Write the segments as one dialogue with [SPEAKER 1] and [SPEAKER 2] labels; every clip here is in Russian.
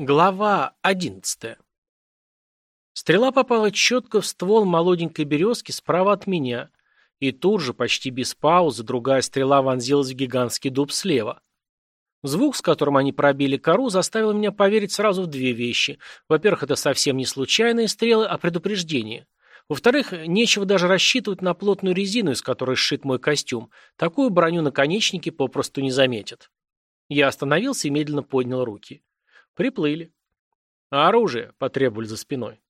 [SPEAKER 1] Глава одиннадцатая. Стрела попала четко в ствол молоденькой березки справа от меня, и тут же, почти без паузы, другая стрела вонзилась в гигантский дуб слева. Звук, с которым они пробили кору, заставил меня поверить сразу в две вещи. Во-первых, это совсем не случайные стрелы, а предупреждение. Во-вторых, нечего даже рассчитывать на плотную резину, из которой сшит мой костюм. Такую броню наконечники попросту не заметят. Я остановился и медленно поднял руки. Приплыли. А оружие потребовали за спиной.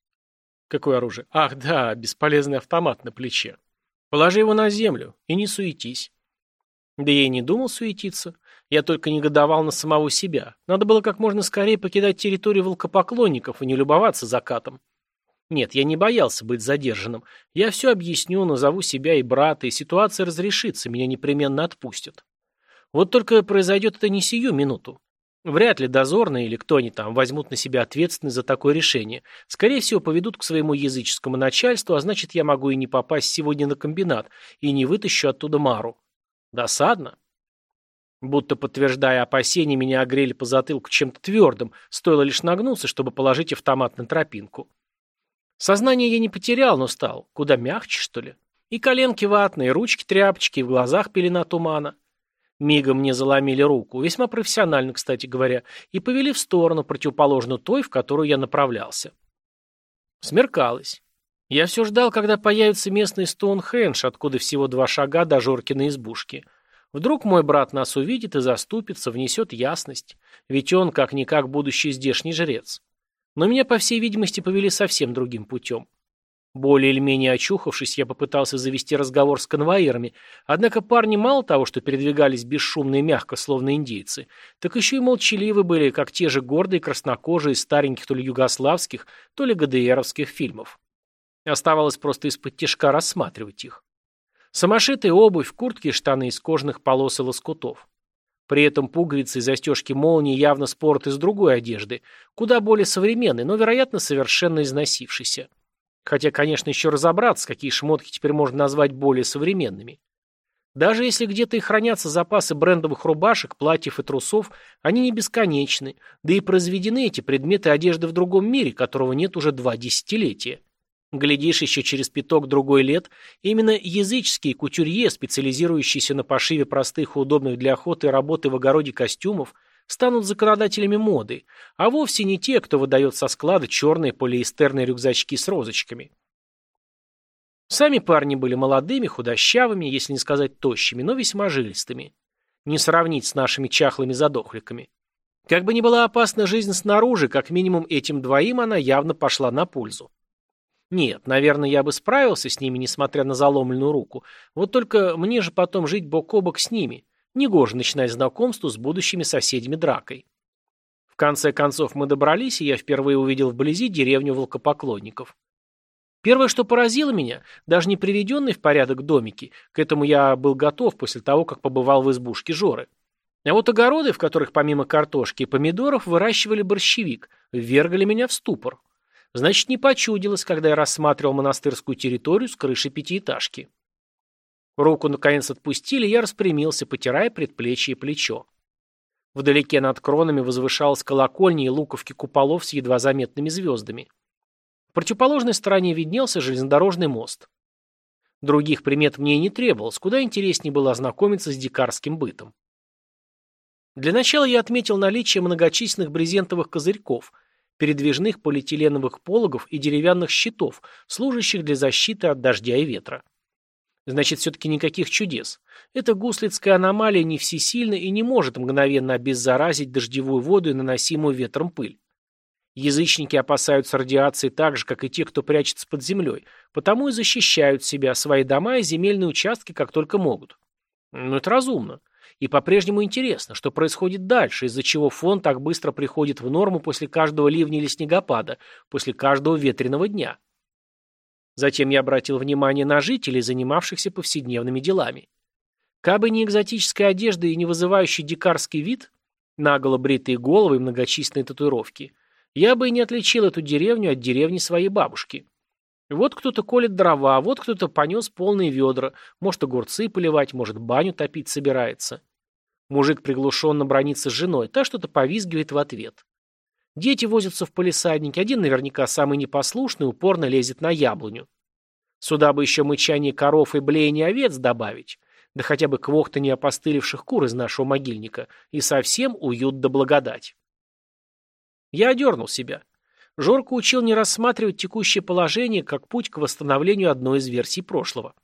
[SPEAKER 1] Какое оружие? Ах, да, бесполезный автомат на плече. Положи его на землю и не суетись. Да я и не думал суетиться. Я только негодовал на самого себя. Надо было как можно скорее покидать территорию волкопоклонников и не любоваться закатом. Нет, я не боялся быть задержанным. Я все объясню, назову себя и брата, и ситуация разрешится, меня непременно отпустят. Вот только произойдет это не сию минуту. Вряд ли дозорные или кто они там возьмут на себя ответственность за такое решение. Скорее всего, поведут к своему языческому начальству, а значит, я могу и не попасть сегодня на комбинат, и не вытащу оттуда Мару. Досадно. Будто подтверждая опасения, меня огрели по затылку чем-то твердым, стоило лишь нагнуться, чтобы положить автомат на тропинку. Сознание я не потерял, но стал куда мягче, что ли. И коленки ватные, ручки тряпочки, и в глазах пелена тумана. Мигом мне заломили руку, весьма профессионально, кстати говоря, и повели в сторону, противоположную той, в которую я направлялся. Смеркалось. Я все ждал, когда появится местный Стоунхендж, откуда всего два шага до Жоркиной избушки. Вдруг мой брат нас увидит и заступится, внесет ясность. Ведь он, как-никак, будущий здешний жрец. Но меня, по всей видимости, повели совсем другим путем. Более или менее очухавшись, я попытался завести разговор с конвоирами, однако парни мало того, что передвигались бесшумно и мягко, словно индейцы, так еще и молчаливы были, как те же гордые краснокожие из стареньких то ли югославских, то ли ГДРовских фильмов. Оставалось просто из-под тяжка рассматривать их. Самошитая обувь, куртки и штаны из кожаных полос и лоскутов. При этом пуговицы и застежки молнии явно спорт из другой одежды, куда более современной, но, вероятно, совершенно износившейся. Хотя, конечно, еще разобраться, какие шмотки теперь можно назвать более современными. Даже если где-то и хранятся запасы брендовых рубашек, платьев и трусов, они не бесконечны, да и произведены эти предметы одежды в другом мире, которого нет уже два десятилетия. Глядишь, еще через пяток-другой лет именно языческие кутюрье, специализирующиеся на пошиве простых и удобных для охоты и работы в огороде костюмов, станут законодателями моды, а вовсе не те, кто выдает со склада черные полиэстерные рюкзачки с розочками. Сами парни были молодыми, худощавыми, если не сказать тощими, но весьма жилистыми. Не сравнить с нашими чахлыми задохликами. Как бы ни была опасна жизнь снаружи, как минимум этим двоим она явно пошла на пользу. Нет, наверное, я бы справился с ними, несмотря на заломленную руку. Вот только мне же потом жить бок о бок с ними. Негоже начинать знакомство с будущими соседями дракой. В конце концов мы добрались, и я впервые увидел вблизи деревню волкопоклонников. Первое, что поразило меня, даже не приведенный в порядок домики, к этому я был готов после того, как побывал в избушке Жоры. А вот огороды, в которых помимо картошки и помидоров выращивали борщевик, ввергали меня в ступор. Значит, не почудилось, когда я рассматривал монастырскую территорию с крыши пятиэтажки. Руку, наконец, отпустили, я распрямился, потирая предплечье и плечо. Вдалеке над кронами возвышалась колокольня и луковки куполов с едва заметными звездами. В противоположной стороне виднелся железнодорожный мост. Других примет мне и не требовалось, куда интереснее было ознакомиться с дикарским бытом. Для начала я отметил наличие многочисленных брезентовых козырьков, передвижных полиэтиленовых пологов и деревянных щитов, служащих для защиты от дождя и ветра. Значит, все-таки никаких чудес. Эта гуслицкая аномалия не всесильна и не может мгновенно обеззаразить дождевую воду и наносимую ветром пыль. Язычники опасаются радиации так же, как и те, кто прячется под землей, потому и защищают себя, свои дома и земельные участки как только могут. Но это разумно. И по-прежнему интересно, что происходит дальше, из-за чего фон так быстро приходит в норму после каждого ливня или снегопада, после каждого ветреного дня. Затем я обратил внимание на жителей, занимавшихся повседневными делами. Кабы не экзотическая одежда и не вызывающий дикарский вид, наголо бритые головы и многочисленные татуировки, я бы и не отличил эту деревню от деревни своей бабушки. Вот кто-то колет дрова, вот кто-то понес полные ведра, может огурцы поливать, может баню топить собирается. Мужик приглушенно бронится с женой, та что-то повизгивает в ответ. Дети возятся в полисаднике, один наверняка самый непослушный, упорно лезет на яблоню. Сюда бы еще мычание коров и блеяние овец добавить, да хотя бы квохтанье опостылевших кур из нашего могильника, и совсем уют да благодать. Я одернул себя. Жорко учил не рассматривать текущее положение как путь к восстановлению одной из версий прошлого.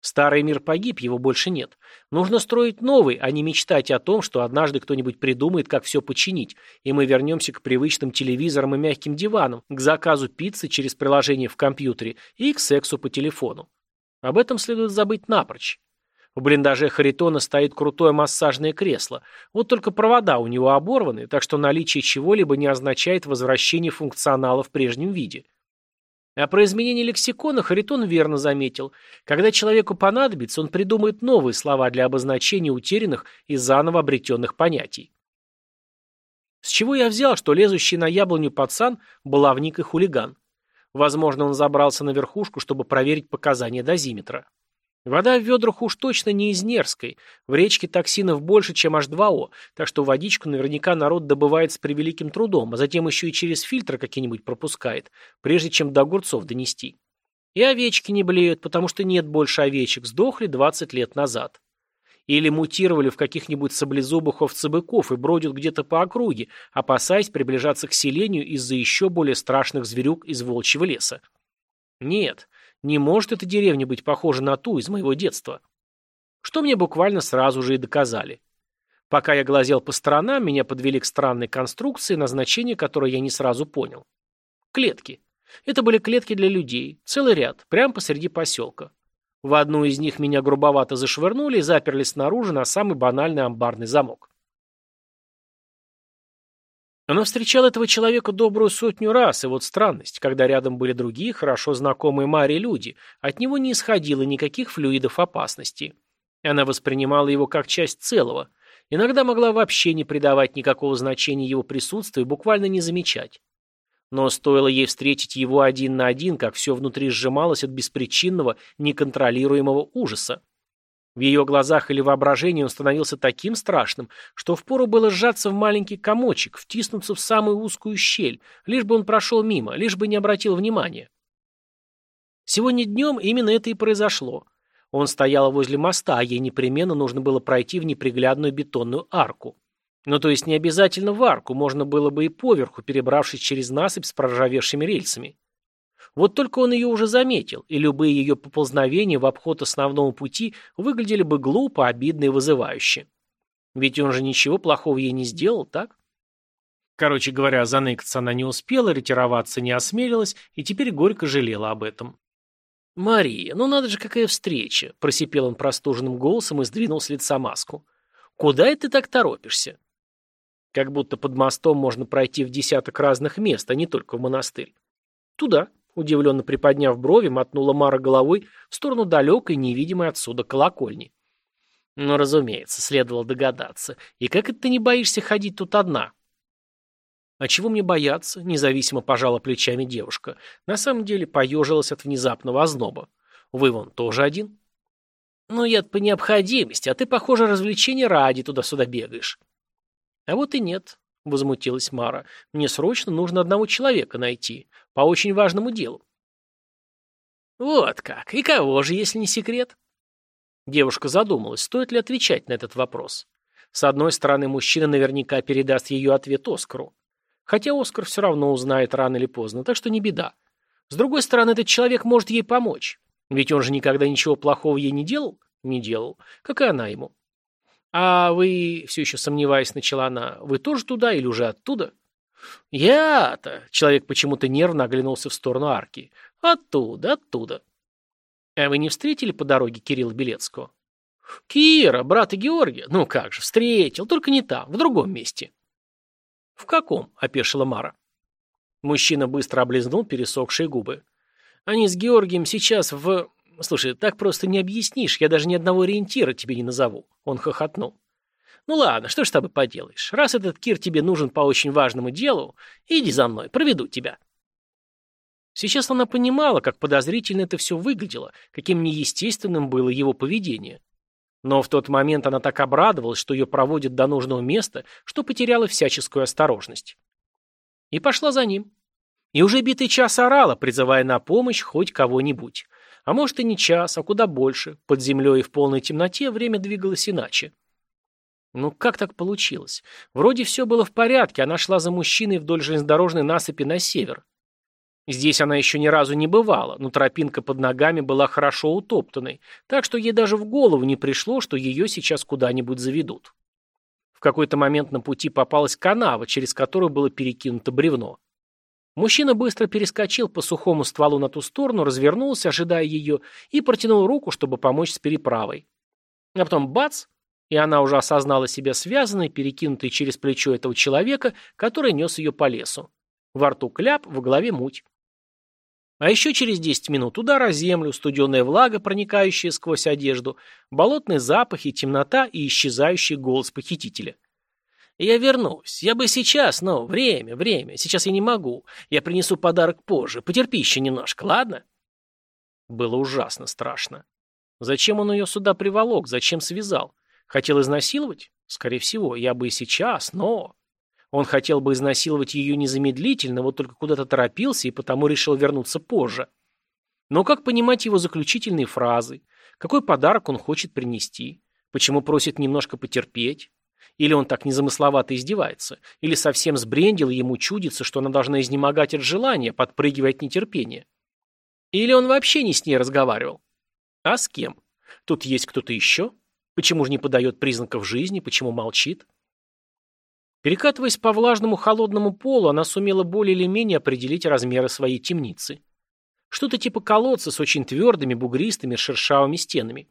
[SPEAKER 1] Старый мир погиб, его больше нет. Нужно строить новый, а не мечтать о том, что однажды кто-нибудь придумает, как все починить, и мы вернемся к привычным телевизорам и мягким диванам, к заказу пиццы через приложение в компьютере и к сексу по телефону. Об этом следует забыть напрочь. В блиндаже Харитона стоит крутое массажное кресло. Вот только провода у него оборваны, так что наличие чего-либо не означает возвращение функционала в прежнем виде. А про изменение лексикона Харитон верно заметил. Когда человеку понадобится, он придумает новые слова для обозначения утерянных и заново обретенных понятий. С чего я взял, что лезущий на яблоню пацан – баловник и хулиган? Возможно, он забрался на верхушку, чтобы проверить показания дозиметра. Вода в ведрах уж точно не из Нерской. В речке токсинов больше, чем H2O, так что водичку наверняка народ добывает с превеликим трудом, а затем еще и через фильтры какие-нибудь пропускает, прежде чем до огурцов донести. И овечки не блеют, потому что нет больше овечек, сдохли 20 лет назад. Или мутировали в каких-нибудь саблезубых овцебыков и бродят где-то по округе, опасаясь приближаться к селению из-за еще более страшных зверюк из волчьего леса. Нет, не может эта деревня быть похожа на ту из моего детства. Что мне буквально сразу же и доказали. Пока я глазел по сторонам, меня подвели к странной конструкции, назначение которой я не сразу понял. Клетки. Это были клетки для людей, целый ряд, прямо посреди поселка. В одну из них меня грубовато зашвырнули и заперли снаружи на самый банальный амбарный замок. Она встречала этого человека добрую сотню раз, и вот странность, когда рядом были другие, хорошо знакомые Маре люди, от него не исходило никаких флюидов опасности. Она воспринимала его как часть целого, иногда могла вообще не придавать никакого значения его присутствию, буквально не замечать. Но стоило ей встретить его один на один, как все внутри сжималось от беспричинного, неконтролируемого ужаса. В ее глазах или воображении он становился таким страшным, что впору было сжаться в маленький комочек, втиснуться в самую узкую щель, лишь бы он прошел мимо, лишь бы не обратил внимания. Сегодня днем именно это и произошло. Он стоял возле моста, а ей непременно нужно было пройти в неприглядную бетонную арку. Ну, то есть не обязательно в арку, можно было бы и поверху, перебравшись через насыпь с проржавевшими рельсами. Вот только он ее уже заметил, и любые ее поползновения в обход основного пути выглядели бы глупо, обидно и вызывающе. Ведь он же ничего плохого ей не сделал, так? Короче говоря, заныкаться она не успела, ретироваться не осмелилась, и теперь горько жалела об этом. «Мария, ну надо же, какая встреча!» – просипел он простуженным голосом и сдвинул с лица маску. «Куда это ты так торопишься?» Как будто под мостом можно пройти в десяток разных мест, а не только в монастырь. «Туда», Удивленно приподняв брови, мотнула Мара головой в сторону далекой, невидимой отсюда колокольни. Ну, разумеется, следовало догадаться. И как это ты не боишься ходить тут одна? А чего мне бояться? Независимо пожала плечами девушка. На самом деле поежилась от внезапного озноба. Вы вон тоже один? Ну, я по необходимости, а ты, похоже, развлечения ради туда-сюда бегаешь. А вот и нет. — возмутилась Мара. «Мне срочно нужно одного человека найти. По очень важному делу». «Вот как. И кого же, если не секрет?» Девушка задумалась, стоит ли отвечать на этот вопрос. С одной стороны, мужчина наверняка передаст ее ответ Оскару. Хотя Оскар все равно узнает рано или поздно, так что не беда. С другой стороны, этот человек может ей помочь. Ведь он же никогда ничего плохого ей не делал? Не делал. Как и она ему. «А вы, все еще сомневаясь, начала она, вы тоже туда или уже оттуда?» «Я-то...» — человек почему-то нервно оглянулся в сторону арки. «Оттуда, оттуда». «А вы не встретили по дороге Кирилла Белецкого?» «Кира, брата Георгия? Ну как же, встретил, только не там, в другом месте». «В каком?» — опешила Мара. Мужчина быстро облизнул пересохшие губы. «Они с Георгием сейчас в... «Слушай, так просто не объяснишь, я даже ни одного ориентира тебе не назову». Он хохотнул. «Ну ладно, что ж с тобой поделаешь? Раз этот Кир тебе нужен по очень важному делу, иди за мной, проведу тебя». Сейчас она понимала, как подозрительно это все выглядело, каким неестественным было его поведение. Но в тот момент она так обрадовалась, что ее проводят до нужного места, что потеряла всяческую осторожность. И пошла за ним. И уже битый час орала, призывая на помощь хоть кого-нибудь. А может и не час, а куда больше. Под землей и в полной темноте время двигалось иначе. Ну как так получилось? Вроде все было в порядке, она шла за мужчиной вдоль железнодорожной насыпи на север. Здесь она еще ни разу не бывала, но тропинка под ногами была хорошо утоптанной, так что ей даже в голову не пришло, что ее сейчас куда-нибудь заведут. В какой-то момент на пути попалась канава, через которую было перекинуто бревно. Мужчина быстро перескочил по сухому стволу на ту сторону, развернулся, ожидая ее, и протянул руку, чтобы помочь с переправой. А потом бац, и она уже осознала себя связанной, перекинутой через плечо этого человека, который нес ее по лесу. Во рту кляп, в голове муть. А еще через 10 минут удар о землю, студеная влага, проникающая сквозь одежду, болотные запахи, темнота и исчезающий голос похитителя. «Я вернусь. Я бы сейчас, но время, время. Сейчас я не могу. Я принесу подарок позже. Потерпи еще немножко, ладно?» Было ужасно страшно. Зачем он ее сюда приволок? Зачем связал? Хотел изнасиловать? Скорее всего, я бы и сейчас, но... Он хотел бы изнасиловать ее незамедлительно, вот только куда-то торопился и потому решил вернуться позже. Но как понимать его заключительные фразы? Какой подарок он хочет принести? Почему просит немножко потерпеть? Или он так незамысловато издевается? Или совсем сбрендил, ему чудится, что она должна изнемогать от желания, подпрыгивать от нетерпения? Или он вообще не с ней разговаривал? А с кем? Тут есть кто-то еще? Почему же не подает признаков жизни? Почему молчит? Перекатываясь по влажному холодному полу, она сумела более или менее определить размеры своей темницы. Что-то типа колодца с очень твердыми, бугристыми, шершавыми стенами.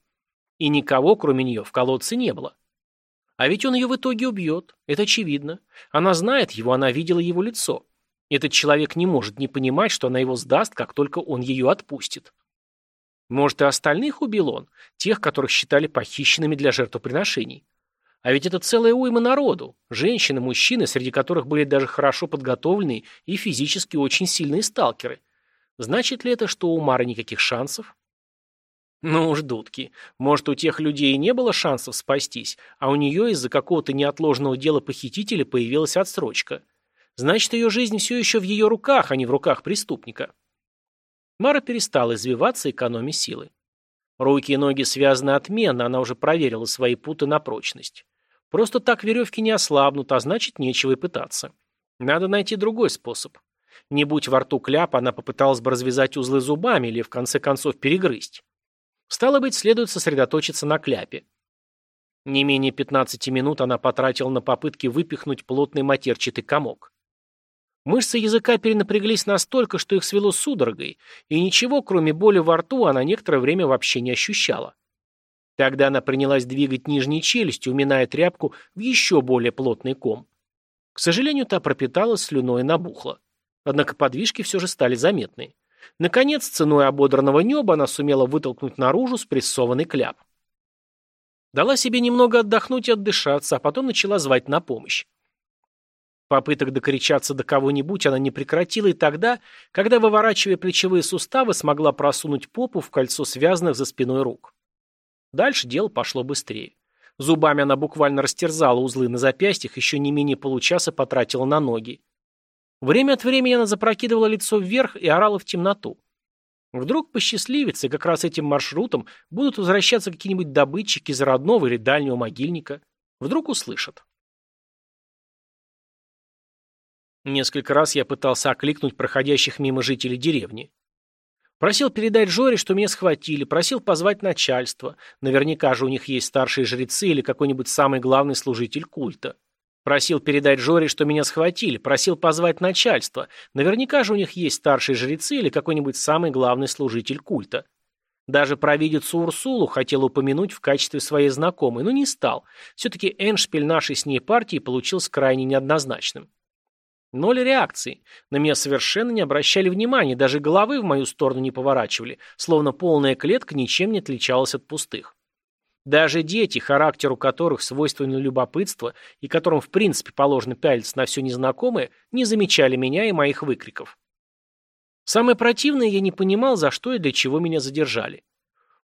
[SPEAKER 1] И никого, кроме нее, в колодце не было. А ведь он ее в итоге убьет. Это очевидно. Она знает его, она видела его лицо. Этот человек не может не понимать, что она его сдаст, как только он ее отпустит. Может, и остальных убил он, тех, которых считали похищенными для жертвоприношений. А ведь это целая уйма народу. Женщины, мужчины, среди которых были даже хорошо подготовленные и физически очень сильные сталкеры. Значит ли это, что у Мары никаких шансов? Ну уж дудки. Может, у тех людей и не было шансов спастись, а у нее из-за какого-то неотложного дела похитителя появилась отсрочка. Значит, ее жизнь все еще в ее руках, а не в руках преступника. Мара перестала извиваться, экономя силы. Руки и ноги связаны отменно, она уже проверила свои путы на прочность. Просто так веревки не ослабнут, а значит, нечего и пытаться. Надо найти другой способ. Не будь во рту кляп, она попыталась бы развязать узлы зубами или, в конце концов, перегрызть. Стало быть, следует сосредоточиться на кляпе. Не менее 15 минут она потратила на попытки выпихнуть плотный матерчатый комок. Мышцы языка перенапряглись настолько, что их свело судорогой, и ничего, кроме боли во рту, она некоторое время вообще не ощущала. Тогда она принялась двигать нижней челюстью, уминая тряпку в еще более плотный ком. К сожалению, та пропиталась слюной и набухла. Однако подвижки все же стали заметны. Наконец, ценой ободранного неба она сумела вытолкнуть наружу спрессованный кляп. Дала себе немного отдохнуть и отдышаться, а потом начала звать на помощь. Попыток докричаться до кого-нибудь она не прекратила и тогда, когда, выворачивая плечевые суставы, смогла просунуть попу в кольцо связанных за спиной рук. Дальше дело пошло быстрее. Зубами она буквально растерзала узлы на запястьях, еще не менее получаса потратила на ноги. Время от времени она запрокидывала лицо вверх и орала в темноту. Вдруг посчастливится, и как раз этим маршрутом будут возвращаться какие-нибудь добытчики из родного или дальнего могильника. Вдруг услышат. Несколько раз я пытался окликнуть проходящих мимо жителей деревни. Просил передать Жоре, что меня схватили, просил позвать начальство. Наверняка же у них есть старшие жрецы или какой-нибудь самый главный служитель культа. Просил передать Жоре, что меня схватили, просил позвать начальство. Наверняка же у них есть старшие жрецы или какой-нибудь самый главный служитель культа. Даже провидицу Урсулу хотел упомянуть в качестве своей знакомой, но не стал. Все-таки эншпиль нашей с ней партии получился крайне неоднозначным. Ноль реакции. На меня совершенно не обращали внимания, даже головы в мою сторону не поворачивали, словно полная клетка ничем не отличалась от пустых. Даже дети, характеру которых свойственно любопытство и которым в принципе положено пялиться на все незнакомое, не замечали меня и моих выкриков. Самое противное, я не понимал, за что и для чего меня задержали.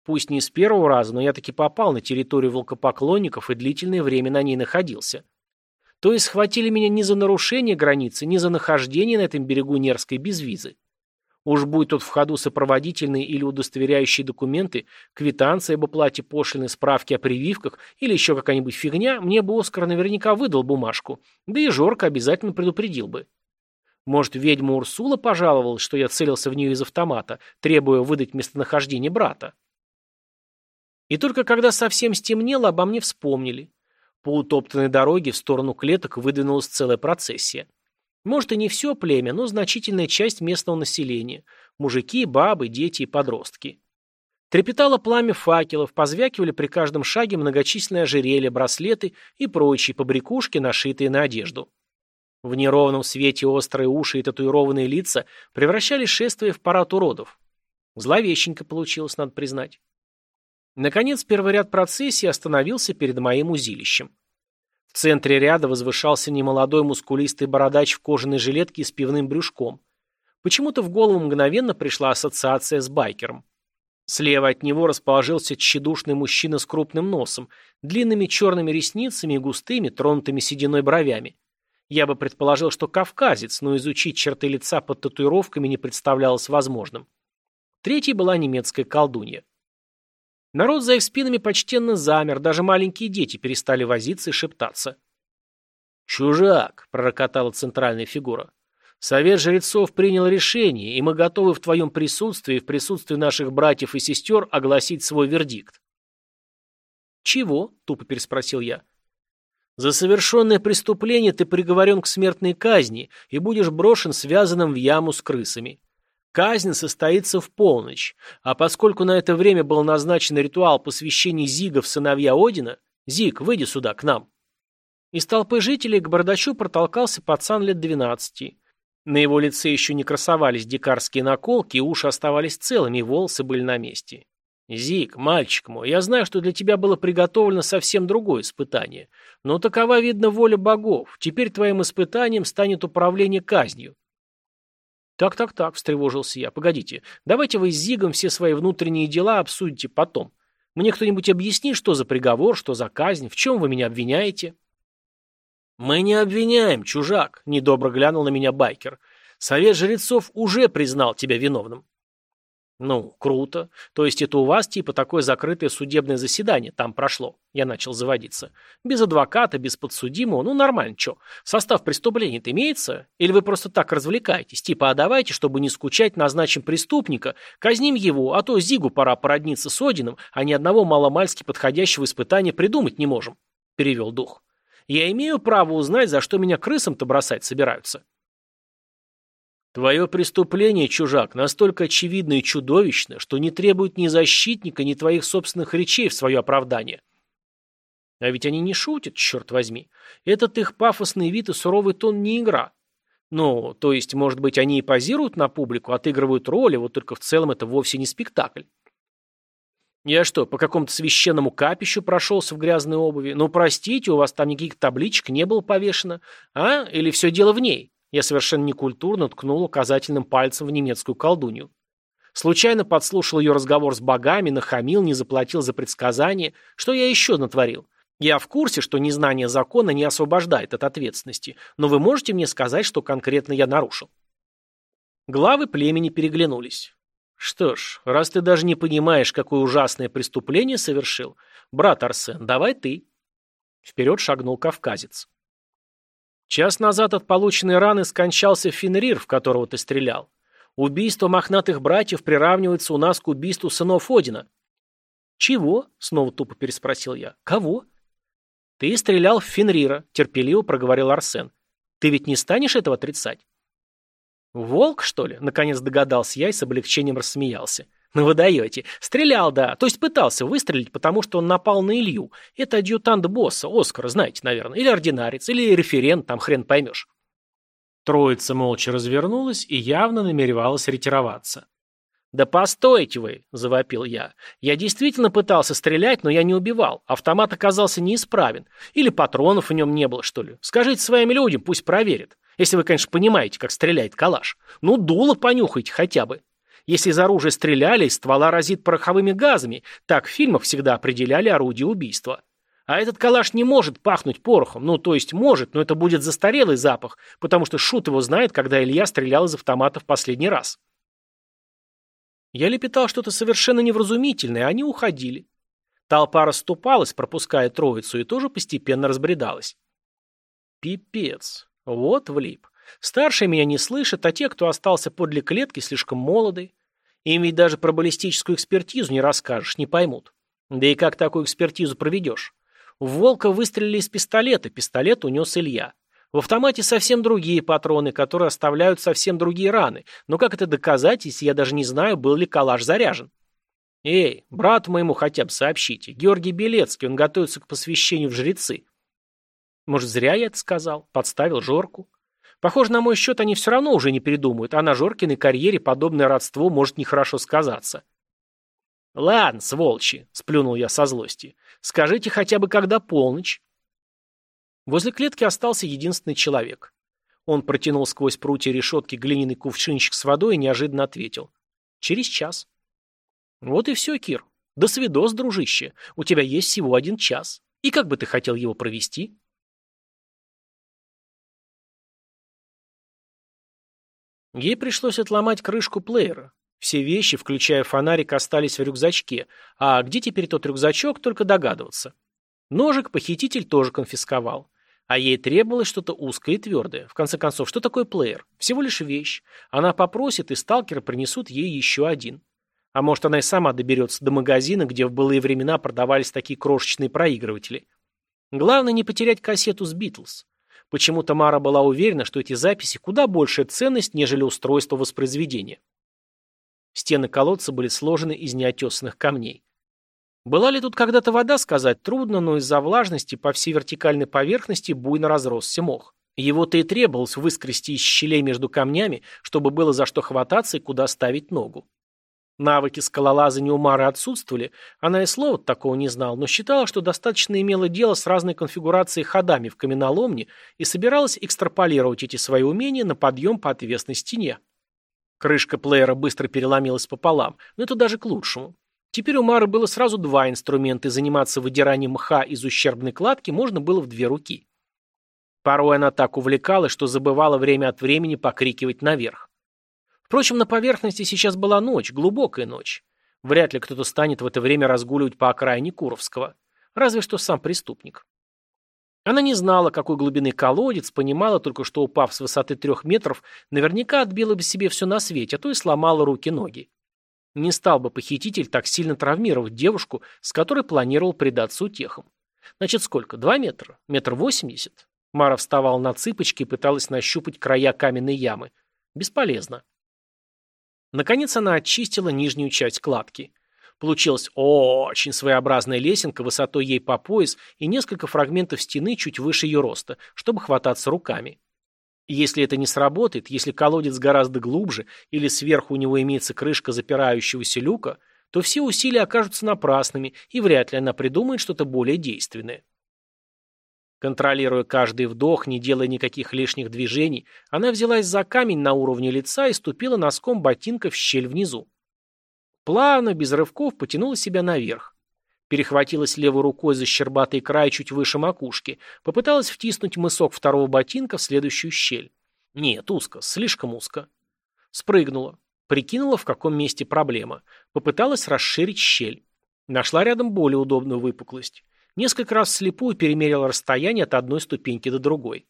[SPEAKER 1] Пусть не с первого раза, но я таки попал на территорию волкопоклонников и длительное время на ней находился. То есть схватили меня не за нарушение границы, не за нахождение на этом берегу Нерской без визы. Уж будь тут в ходу сопроводительные или удостоверяющие документы, квитанция об оплате пошлины, справки о прививках или еще какая-нибудь фигня, мне бы Оскар наверняка выдал бумажку, да и Жорка обязательно предупредил бы. Может, ведьма Урсула пожаловалась, что я целился в нее из автомата, требуя выдать местонахождение брата? И только когда совсем стемнело, обо мне вспомнили. По утоптанной дороге в сторону клеток выдвинулась целая процессия. Может и не все племя, но значительная часть местного населения. Мужики, бабы, дети и подростки. Трепетало пламя факелов, позвякивали при каждом шаге многочисленные ожерелья, браслеты и прочие побрякушки, нашитые на одежду. В неровном свете острые уши и татуированные лица превращали шествие в парад уродов. Зловещенько получилось, надо признать. Наконец, первый ряд процессии остановился перед моим узилищем. В центре ряда возвышался немолодой мускулистый бородач в кожаной жилетке с пивным брюшком. Почему-то в голову мгновенно пришла ассоциация с байкером. Слева от него расположился тщедушный мужчина с крупным носом, длинными черными ресницами и густыми, тронутыми сединой бровями. Я бы предположил, что кавказец, но изучить черты лица под татуировками не представлялось возможным. Третьей была немецкая колдунья. Народ за их спинами почтенно замер, даже маленькие дети перестали возиться и шептаться. «Чужак!» — пророкотала центральная фигура. «Совет жрецов принял решение, и мы готовы в твоем присутствии и в присутствии наших братьев и сестер огласить свой вердикт». «Чего?» — тупо переспросил я. «За совершенное преступление ты приговорен к смертной казни и будешь брошен связанным в яму с крысами. Казнь состоится в полночь, а поскольку на это время был назначен ритуал посвящения Зига в сыновья Одина, Зиг, выйди сюда, к нам. Из толпы жителей к бардачу протолкался пацан лет двенадцати. На его лице еще не красовались дикарские наколки, уши оставались целыми, волосы были на месте. «Зик, мальчик мой, я знаю, что для тебя было приготовлено совсем другое испытание. Но такова, видно, воля богов. Теперь твоим испытанием станет управление казнью. «Так-так-так», — встревожился я. «Погодите, давайте вы с Зигом все свои внутренние дела обсудите потом. Мне кто-нибудь объяснит, что за приговор, что за казнь, в чем вы меня обвиняете?» «Мы не обвиняем, чужак», — недобро глянул на меня байкер. «Совет жрецов уже признал тебя виновным». «Ну, круто. То есть это у вас типа такое закрытое судебное заседание там прошло?» Я начал заводиться. «Без адвоката, без подсудимого, ну нормально, чё. Состав преступления-то имеется? Или вы просто так развлекаетесь? Типа, а давайте, чтобы не скучать, назначим преступника, казним его, а то Зигу пора породниться с Одином, а ни одного маломальски подходящего испытания придумать не можем», — перевел дух. «Я имею право узнать, за что меня крысам-то бросать собираются». Твое преступление, чужак, настолько очевидно и чудовищно, что не требует ни защитника, ни твоих собственных речей в свое оправдание. А ведь они не шутят, черт возьми. Этот их пафосный вид и суровый тон не игра. Ну, то есть, может быть, они и позируют на публику, отыгрывают роли, вот только в целом это вовсе не спектакль. Я что, по какому-то священному капищу прошелся в грязной обуви? Ну, простите, у вас там никаких табличек не было повешено, а? Или все дело в ней? Я совершенно некультурно ткнул указательным пальцем в немецкую колдунью. Случайно подслушал ее разговор с богами, нахамил, не заплатил за предсказание. Что я еще натворил? Я в курсе, что незнание закона не освобождает от ответственности, но вы можете мне сказать, что конкретно я нарушил? Главы племени переглянулись. Что ж, раз ты даже не понимаешь, какое ужасное преступление совершил, брат Арсен, давай ты. Вперед шагнул кавказец. Час назад от полученной раны скончался Фенрир, в которого ты стрелял. Убийство мохнатых братьев приравнивается у нас к убийству сынов Одина. Чего? Снова тупо переспросил я. Кого? Ты стрелял в Фенрира, терпеливо проговорил Арсен. Ты ведь не станешь этого отрицать? Волк, что ли? Наконец догадался я и с облегчением рассмеялся. «Ну вы даете. Стрелял, да. То есть пытался выстрелить, потому что он напал на Илью. Это адъютант босса, Оскара, знаете, наверное. Или ординарец, или референт, там хрен поймешь». Троица молча развернулась и явно намеревалась ретироваться. «Да постойте вы!» – завопил я. «Я действительно пытался стрелять, но я не убивал. Автомат оказался неисправен. Или патронов в нем не было, что ли. Скажите своим людям, пусть проверят. Если вы, конечно, понимаете, как стреляет калаш. Ну, дуло понюхайте хотя бы. Если из оружия стреляли, из ствола разит пороховыми газами. Так в фильмах всегда определяли орудие убийства. А этот калаш не может пахнуть порохом. Ну, то есть может, но это будет застарелый запах, потому что шут его знает, когда Илья стрелял из автомата в последний раз. Я лепетал что-то совершенно невразумительное, а они уходили. Толпа расступалась, пропуская троицу, и тоже постепенно разбредалась. Пипец. Вот влип. Старшие меня не слышат, а те, кто остался подле клетки, слишком молоды. Им ведь даже про баллистическую экспертизу не расскажешь, не поймут. Да и как такую экспертизу проведешь? В Волка выстрелили из пистолета, пистолет унес Илья. В автомате совсем другие патроны, которые оставляют совсем другие раны. Но как это доказать, если я даже не знаю, был ли калаш заряжен? Эй, брат моему хотя бы сообщите. Георгий Белецкий, он готовится к посвящению в жрецы. Может, зря я это сказал? Подставил Жорку? Похоже, на мой счет они все равно уже не передумают, а на Жоркиной карьере подобное родство может нехорошо сказаться. «Ладно, сволочи», — сплюнул я со злости. «Скажите хотя бы, когда полночь?» Возле клетки остался единственный человек. Он протянул сквозь прутья решетки глиняный кувшинчик с водой и неожиданно ответил. «Через час». «Вот и все, Кир. До свидос, дружище. У тебя есть всего один час. И как бы ты хотел его провести?» Ей пришлось отломать крышку плеера. Все вещи, включая фонарик, остались в рюкзачке, а где теперь тот рюкзачок, только догадываться. Ножик похититель тоже конфисковал. А ей требовалось что-то узкое и твердое. В конце концов, что такое плеер? Всего лишь вещь. Она попросит, и сталкеры принесут ей еще один. А может, она и сама доберется до магазина, где в былые времена продавались такие крошечные проигрыватели. Главное не потерять кассету с Битлз. Почему-то Мара была уверена, что эти записи куда большая ценность, нежели устройство воспроизведения. Стены колодца были сложены из неотесанных камней. Была ли тут когда-то вода, сказать трудно, но из-за влажности по всей вертикальной поверхности буйно разросся мох. Его-то и требовалось выскрести из щелей между камнями, чтобы было за что хвататься и куда ставить ногу. Навыки скалолазания у Мары отсутствовали, она и слова такого не знала, но считала, что достаточно имела дело с разной конфигурацией ходами в каменоломне и собиралась экстраполировать эти свои умения на подъем по отвесной стене. Крышка плеера быстро переломилась пополам, но это даже к лучшему. Теперь у Мары было сразу два инструмента, и заниматься выдиранием мха из ущербной кладки можно было в две руки. Порой она так увлекалась, что забывала время от времени покрикивать наверх. Впрочем, на поверхности сейчас была ночь, глубокая ночь. Вряд ли кто-то станет в это время разгуливать по окраине Куровского. Разве что сам преступник. Она не знала, какой глубины колодец, понимала только, что, упав с высоты трех метров, наверняка отбила бы себе все на свете, а то и сломала руки-ноги. Не стал бы похититель так сильно травмировать девушку, с которой планировал предаться утехам. Значит, сколько? Два метра? Метр восемьдесят? Мара вставала на цыпочки и пыталась нащупать края каменной ямы. Бесполезно. Наконец она очистила нижнюю часть кладки. Получилась очень своеобразная лесенка высотой ей по пояс и несколько фрагментов стены чуть выше ее роста, чтобы хвататься руками. Если это не сработает, если колодец гораздо глубже или сверху у него имеется крышка запирающегося люка, то все усилия окажутся напрасными, и вряд ли она придумает что-то более действенное. Контролируя каждый вдох, не делая никаких лишних движений, она взялась за камень на уровне лица и ступила носком ботинка в щель внизу. Плавно, без рывков, потянула себя наверх. Перехватилась левой рукой за щербатый край чуть выше макушки, попыталась втиснуть мысок второго ботинка в следующую щель. Нет, узко, слишком узко. Спрыгнула. Прикинула, в каком месте проблема. Попыталась расширить щель. Нашла рядом более удобную выпуклость. Несколько раз слепую перемерила расстояние от одной ступеньки до другой.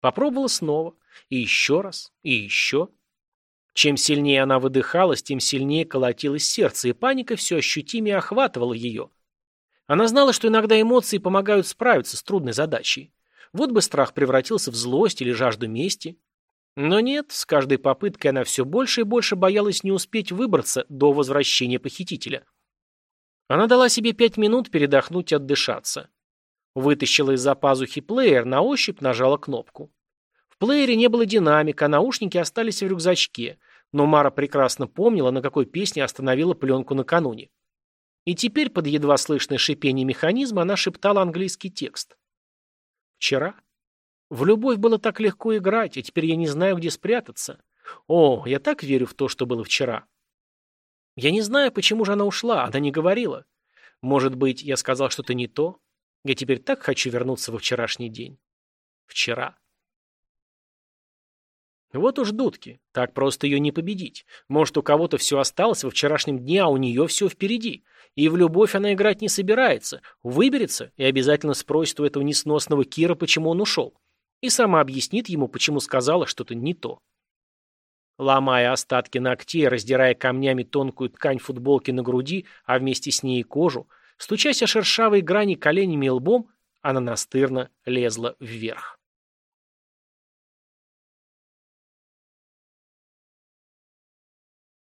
[SPEAKER 1] Попробовала снова. И еще раз. И еще. Чем сильнее она выдыхалась, тем сильнее колотилось сердце, и паника все ощутимее охватывала ее. Она знала, что иногда эмоции помогают справиться с трудной задачей. Вот бы страх превратился в злость или жажду мести. Но нет, с каждой попыткой она все больше и больше боялась не успеть выбраться до возвращения похитителя. Она дала себе пять минут передохнуть и отдышаться. Вытащила из-за пазухи плеер, на ощупь нажала кнопку. В плеере не было динамика, а наушники остались в рюкзачке, но Мара прекрасно помнила, на какой песне остановила пленку накануне. И теперь под едва слышное шипение механизма она шептала английский текст. «Вчера? В любовь было так легко играть, а теперь я не знаю, где спрятаться. О, я так верю в то, что было вчера. Я не знаю, почему же она ушла, она не говорила. Может быть, я сказал что-то не то? Я теперь так хочу вернуться во вчерашний день. Вчера. Вот уж дудки. Так просто ее не победить. Может, у кого-то все осталось во вчерашнем дне, а у нее все впереди. И в любовь она играть не собирается. Выберется и обязательно спросит у этого несносного Кира, почему он ушел. И сама объяснит ему, почему сказала что-то не то. Ломая остатки ногтей, раздирая камнями тонкую ткань футболки на груди, а вместе с ней и кожу, стучась о шершавые грани коленями и лбом, она настырно лезла вверх.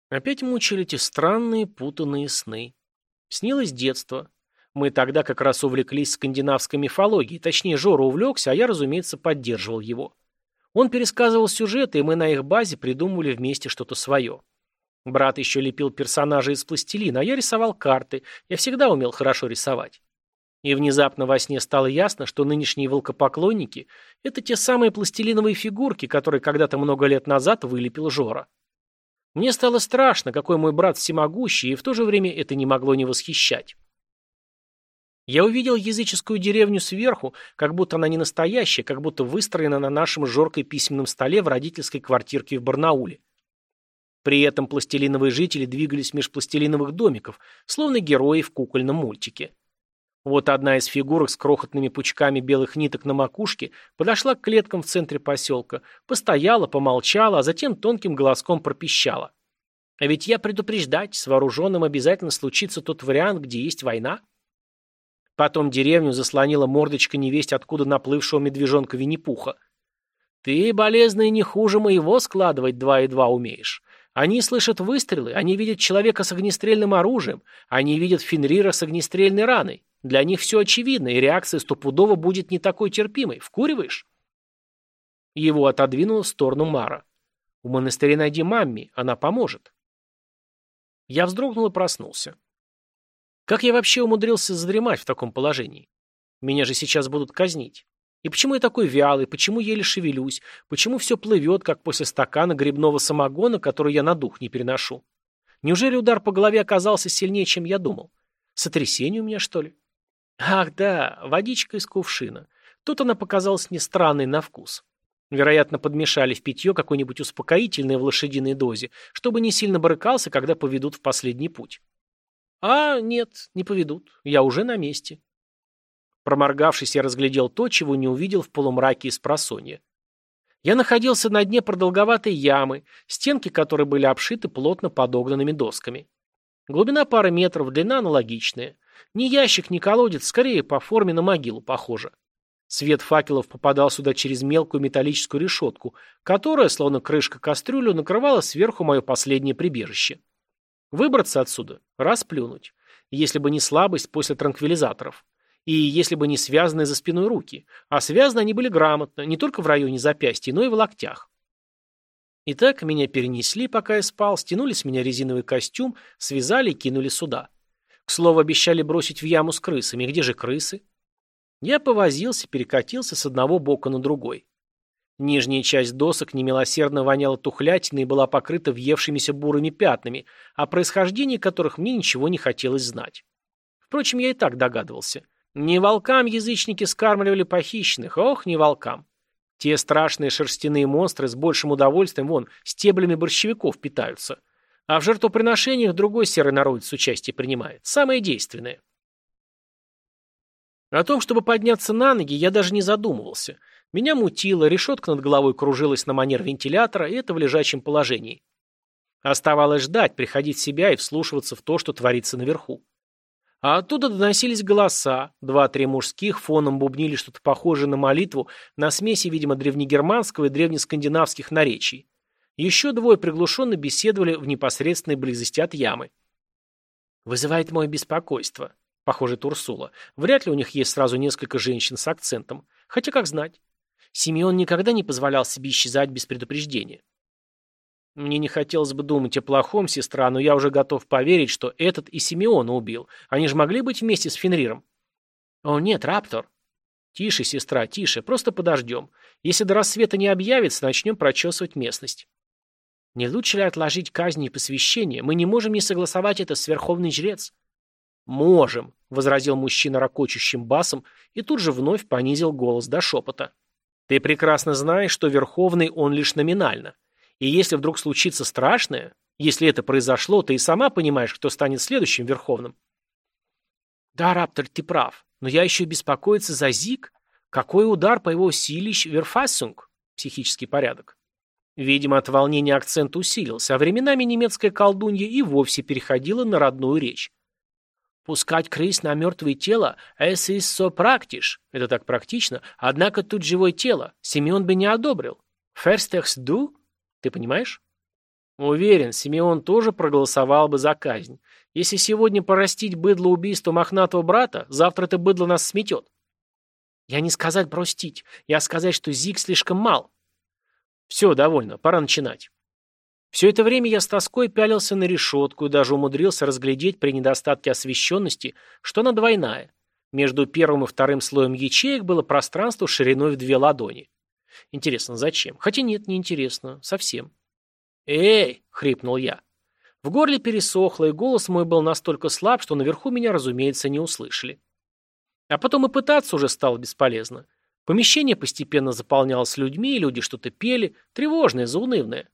[SPEAKER 1] Опять мучили эти странные путанные сны. Снилось детство. Мы тогда как раз увлеклись скандинавской мифологией, точнее, Жора увлекся, а я, разумеется, поддерживал его. Он пересказывал сюжеты, и мы на их базе придумывали вместе что-то свое. Брат еще лепил персонажей из пластилина, а я рисовал карты. Я всегда умел хорошо рисовать. И внезапно во сне стало ясно, что нынешние волкопоклонники – это те самые пластилиновые фигурки, которые когда-то много лет назад вылепил Жора. Мне стало страшно, какой мой брат всемогущий, и в то же время это не могло не восхищать. Я увидел языческую деревню сверху, как будто она не настоящая, как будто выстроена на нашем жоркой письменном столе в родительской квартирке в Барнауле. При этом пластилиновые жители двигались меж пластилиновых домиков, словно герои в кукольном мультике. Вот одна из фигурок с крохотными пучками белых ниток на макушке подошла к клеткам в центре поселка, постояла, помолчала, а затем тонким голоском пропищала. А ведь я предупреждать, с вооруженным обязательно случится тот вариант, где есть война. Потом деревню заслонила мордочка невесть откуда наплывшего медвежонка Винни-Пуха. Ты, болезный, не хуже моего складывать два и два умеешь. Они слышат выстрелы, они видят человека с огнестрельным оружием, они видят Фенрира с огнестрельной раной. Для них все очевидно, и реакция стопудово будет не такой терпимой. Вкуриваешь?» Его отодвинула в сторону Мара. «У монастыря найди мамми, она поможет». Я вздрогнул и проснулся. Как я вообще умудрился задремать в таком положении? Меня же сейчас будут казнить. И почему я такой вялый, почему еле шевелюсь, почему все плывет, как после стакана грибного самогона, который я на дух не переношу? Неужели удар по голове оказался сильнее, чем я думал? Сотрясение у меня, что ли? Ах да, водичка из кувшина. Тут она показалась мне странной на вкус. Вероятно, подмешали в питье какое-нибудь успокоительное в лошадиной дозе, чтобы не сильно брыкался, когда поведут в последний путь. А нет, не поведут. Я уже на месте. Проморгавшись, я разглядел то, чего не увидел в полумраке из просонья. Я находился на дне продолговатой ямы, стенки которой были обшиты плотно подогнанными досками. Глубина пары метров, длина аналогичная. Ни ящик, ни колодец, скорее по форме на могилу похоже. Свет факелов попадал сюда через мелкую металлическую решетку, которая, словно крышка кастрюлю, накрывала сверху мое последнее прибежище. Выбраться отсюда, расплюнуть. Если бы не слабость после транквилизаторов. И если бы не связанные за спиной руки. А связаны они были грамотно, не только в районе запястья, но и в локтях. Итак, меня перенесли, пока я спал, стянули с меня резиновый костюм, связали и кинули сюда. К слову, обещали бросить в яму с крысами. Где же крысы? Я повозился, перекатился с одного бока на другой. Нижняя часть досок немилосердно воняла тухлятиной и была покрыта въевшимися бурыми пятнами, о происхождении которых мне ничего не хотелось знать. Впрочем, я и так догадывался. Не волкам язычники скармливали похищенных, ох, не волкам. Те страшные шерстяные монстры с большим удовольствием, вон, стеблями борщевиков питаются. А в жертвоприношениях другой серый народец участие принимает. Самое действенное. О том, чтобы подняться на ноги, я даже не задумывался. Меня мутило, решетка над головой кружилась на манер вентилятора, и это в лежачем положении. Оставалось ждать, приходить в себя и вслушиваться в то, что творится наверху. А оттуда доносились голоса. Два-три мужских фоном бубнили что-то похожее на молитву на смеси, видимо, древнегерманского и древнескандинавских наречий. Еще двое приглушенно беседовали в непосредственной близости от ямы. «Вызывает мое беспокойство», — похоже Турсула. «Вряд ли у них есть сразу несколько женщин с акцентом. Хотя как знать. Симеон никогда не позволял себе исчезать без предупреждения». «Мне не хотелось бы думать о плохом, сестра, но я уже готов поверить, что этот и Симеона убил. Они же могли быть вместе с Фенриром». «О нет, Раптор». «Тише, сестра, тише, просто подождем. Если до рассвета не объявится, начнем прочесывать местность». Не лучше ли отложить казни и посвящение? Мы не можем не согласовать это с Верховный Жрец. «Можем», — возразил мужчина ракочущим басом и тут же вновь понизил голос до шепота. «Ты прекрасно знаешь, что Верховный он лишь номинально. И если вдруг случится страшное, если это произошло, ты и сама понимаешь, кто станет следующим Верховным». «Да, Раптор, ты прав. Но я еще беспокоиться за Зиг. Какой удар по его силищ Верфасунг? Психический порядок». Видимо, от волнения акцент усилился, а временами немецкая колдунья и вовсе переходила на родную речь. Пускать крыс на мертвое тело – es ist so практиш. Это так практично. Однако тут живое тело. Симеон бы не одобрил. Ферстехс ду? Ты понимаешь? Уверен, Симеон тоже проголосовал бы за казнь. Если сегодня порастить быдло убийства мохнатого брата, завтра это быдло нас сметет. Я не сказать простить. Я сказать, что Зиг слишком мал. Все, довольно. Пора начинать. Все это время я с тоской пялился на решетку и даже умудрился разглядеть при недостатке освещенности, что она двойная. Между первым и вторым слоем ячеек было пространство шириной в две ладони. Интересно, зачем? Хотя нет, не интересно. Совсем. «Эй!» — хрипнул я. В горле пересохло, и голос мой был настолько слаб, что наверху меня, разумеется, не услышали. А потом и пытаться уже стало бесполезно. Помещение постепенно заполнялось людьми, люди что-то пели, тревожное, заунывное.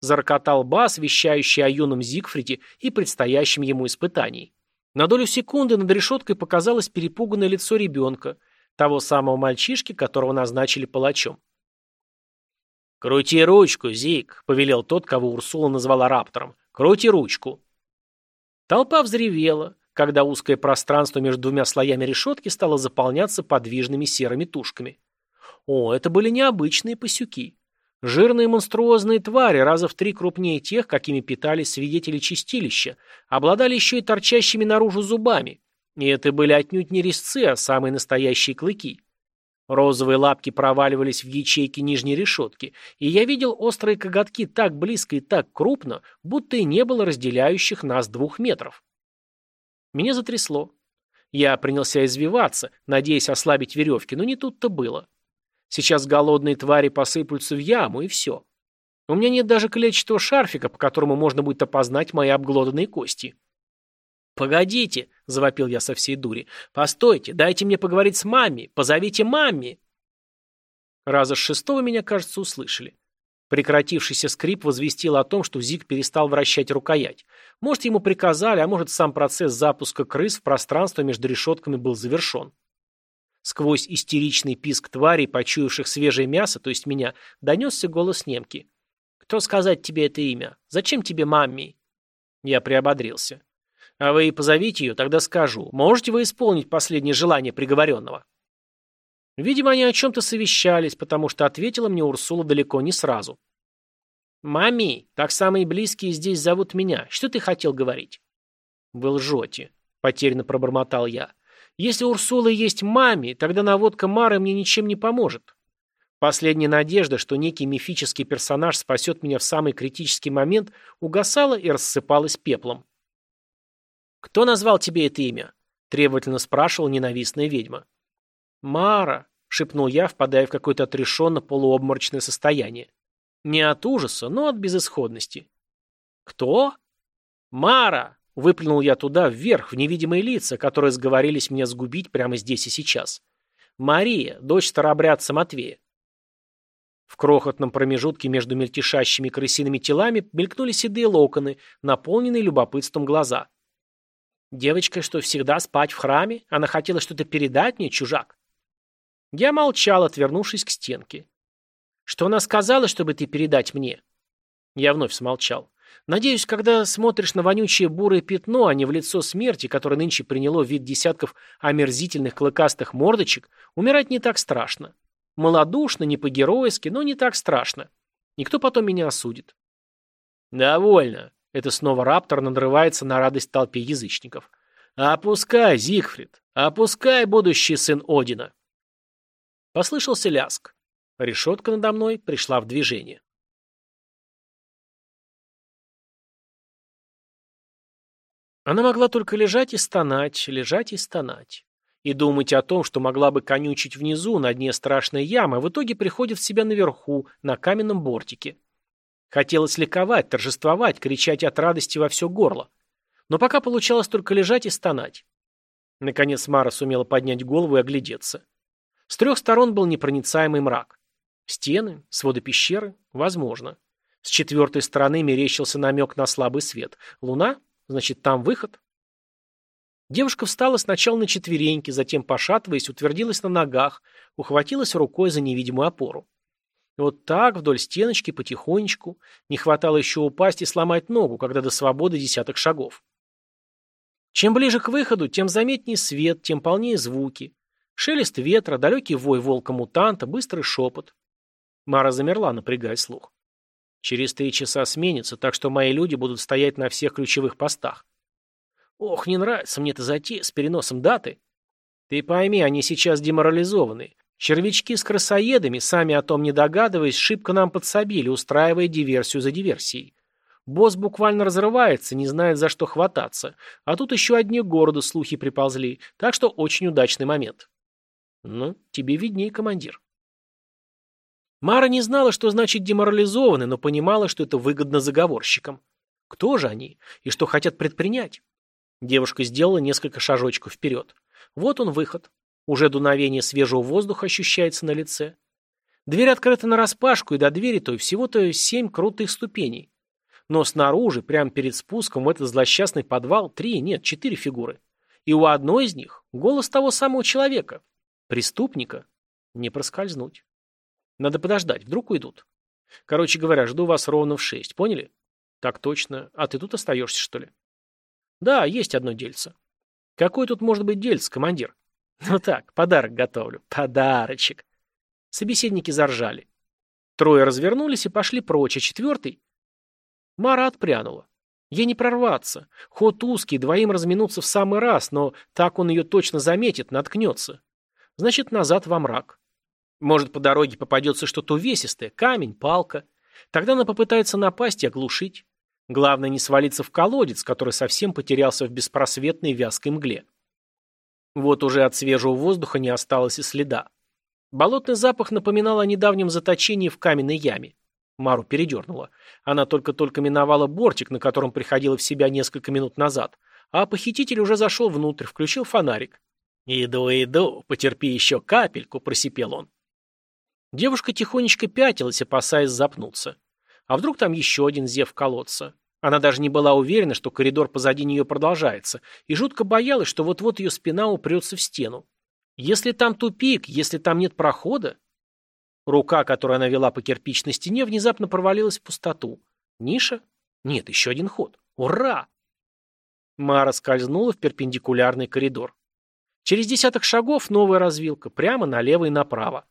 [SPEAKER 1] Зарокотал бас, вещающий о юном Зигфриде и предстоящем ему испытании. На долю секунды над решеткой показалось перепуганное лицо ребенка, того самого мальчишки, которого назначили палачом. «Крути ручку, Зиг», — повелел тот, кого Урсула назвала раптором. «Крути ручку». Толпа взревела, когда узкое пространство между двумя слоями решетки стало заполняться подвижными серыми тушками. О, это были необычные пасюки. Жирные монструозные твари, раза в три крупнее тех, какими питались свидетели чистилища, обладали еще и торчащими наружу зубами. И это были отнюдь не резцы, а самые настоящие клыки. Розовые лапки проваливались в ячейки нижней решетки, и я видел острые коготки так близко и так крупно, будто и не было разделяющих нас двух метров. Меня затрясло. Я принялся извиваться, надеясь ослабить веревки, но не тут-то было. Сейчас голодные твари посыплются в яму, и все. У меня нет даже клетчатого шарфика, по которому можно будет опознать мои обглоданные кости. «Погодите!» — завопил я со всей дури. «Постойте! Дайте мне поговорить с мамми! Позовите мамми!» Раза с шестого меня, кажется, услышали. Прекратившийся скрип возвестил о том, что Зиг перестал вращать рукоять. Может, ему приказали, а может, сам процесс запуска крыс в пространство между решетками был завершен. Сквозь истеричный писк тварей, почуявших свежее мясо, то есть меня, донесся голос немки. «Кто сказать тебе это имя? Зачем тебе мамми?» Я приободрился. «А вы и позовите ее, тогда скажу. Можете вы исполнить последнее желание приговоренного?» Видимо, они о чем-то совещались, потому что ответила мне Урсула далеко не сразу. «Мами, так самые близкие здесь зовут меня. Что ты хотел говорить?» «Вы лжете», — потерянно пробормотал я. Если Урсула есть маме, тогда наводка Мары мне ничем не поможет. Последняя надежда, что некий мифический персонаж спасет меня в самый критический момент, угасала и рассыпалась пеплом. «Кто назвал тебе это имя?» – требовательно спрашивала ненавистная ведьма. «Мара», – шепнул я, впадая в какое-то отрешенно полуобморочное состояние. Не от ужаса, но от безысходности. «Кто?» «Мара!» Выплюнул я туда, вверх, в невидимые лица, которые сговорились меня сгубить прямо здесь и сейчас. Мария, дочь старообрядца Матвея. В крохотном промежутке между мельтешащими крысиными телами мелькнули седые локоны, наполненные любопытством глаза. «Девочка, что всегда спать в храме? Она хотела что-то передать мне, чужак?» Я молчал, отвернувшись к стенке. «Что она сказала, чтобы ты передать мне?» Я вновь смолчал. Надеюсь, когда смотришь на вонючее бурое пятно, а не в лицо смерти, которое нынче приняло вид десятков омерзительных клыкастых мордочек, умирать не так страшно. Молодушно, не по-геройски, но не так страшно. Никто потом меня осудит. Довольно. Это снова раптор надрывается на радость толпе язычников. Опускай, Зигфрид, опускай, будущий сын Одина. Послышался ляск. Решетка надо мной пришла в движение. Она могла только лежать и стонать, лежать и стонать. И думать о том, что могла бы конючить внизу, на дне страшной ямы, в итоге приходит в себя наверху, на каменном бортике. Хотелось ликовать, торжествовать, кричать от радости во все горло. Но пока получалось только лежать и стонать. Наконец Мара сумела поднять голову и оглядеться. С трех сторон был непроницаемый мрак. Стены, своды пещеры? Возможно. С четвертой стороны мерещился намек на слабый свет. Луна? Значит, там выход? Девушка встала сначала на четвереньки, затем, пошатываясь, утвердилась на ногах, ухватилась рукой за невидимую опору. Вот так, вдоль стеночки, потихонечку. Не хватало еще упасть и сломать ногу, когда до свободы десяток шагов. Чем ближе к выходу, тем заметнее свет, тем полнее звуки. Шелест ветра, далекий вой волка-мутанта, быстрый шепот. Мара замерла, напрягая слух. Через три часа сменится, так что мои люди будут стоять на всех ключевых постах. Ох, не нравится мне эта затея с переносом даты. Ты пойми, они сейчас деморализованы. Червячки с красоедами, сами о том не догадываясь, шибко нам подсобили, устраивая диверсию за диверсией. Босс буквально разрывается, не знает, за что хвататься. А тут еще одни города слухи приползли, так что очень удачный момент. Ну, тебе видней, командир. Мара не знала, что значит деморализованы, но понимала, что это выгодно заговорщикам. Кто же они и что хотят предпринять? Девушка сделала несколько шажочков вперед. Вот он выход. Уже дуновение свежего воздуха ощущается на лице. Дверь открыта нараспашку, и до двери той всего-то семь крутых ступеней. Но снаружи, прямо перед спуском в этот злосчастный подвал, три, нет, четыре фигуры. И у одной из них голос того самого человека. Преступника. Не проскользнуть. Надо подождать, вдруг уйдут. Короче говоря, жду вас ровно в шесть, поняли? Так точно. А ты тут остаешься, что ли? Да, есть одно дельце. Какой тут может быть дельце, командир? Ну так, подарок готовлю. Подарочек. Собеседники заржали. Трое развернулись и пошли прочь, а четвертый... Мара отпрянула. Ей не прорваться. Ход узкий, двоим разминуться в самый раз, но так он ее точно заметит, наткнется. Значит, назад во мрак. Может, по дороге попадется что-то увесистое, камень, палка. Тогда она попытается напасть и оглушить. Главное не свалиться в колодец, который совсем потерялся в беспросветной вязкой мгле. Вот уже от свежего воздуха не осталось и следа. Болотный запах напоминал о недавнем заточении в каменной яме. Мару передернула. Она только-только миновала бортик, на котором приходила в себя несколько минут назад, а похититель уже зашел внутрь, включил фонарик. «Иду, иду, потерпи еще капельку», — просипел он. Девушка тихонечко пятилась, опасаясь запнуться. А вдруг там еще один зев колодца? Она даже не была уверена, что коридор позади нее продолжается, и жутко боялась, что вот-вот ее спина упрется в стену. Если там тупик, если там нет прохода... Рука, которую она вела по кирпичной стене, внезапно провалилась в пустоту. Ниша? Нет, еще один ход. Ура! Мара скользнула в перпендикулярный коридор. Через десяток шагов новая развилка, прямо налево и направо.